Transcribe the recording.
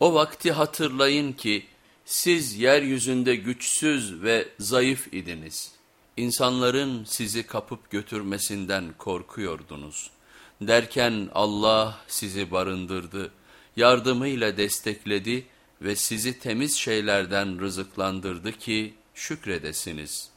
O vakti hatırlayın ki siz yeryüzünde güçsüz ve zayıf idiniz. İnsanların sizi kapıp götürmesinden korkuyordunuz. Derken Allah sizi barındırdı, yardımıyla destekledi ve sizi temiz şeylerden rızıklandırdı ki şükredesiniz.''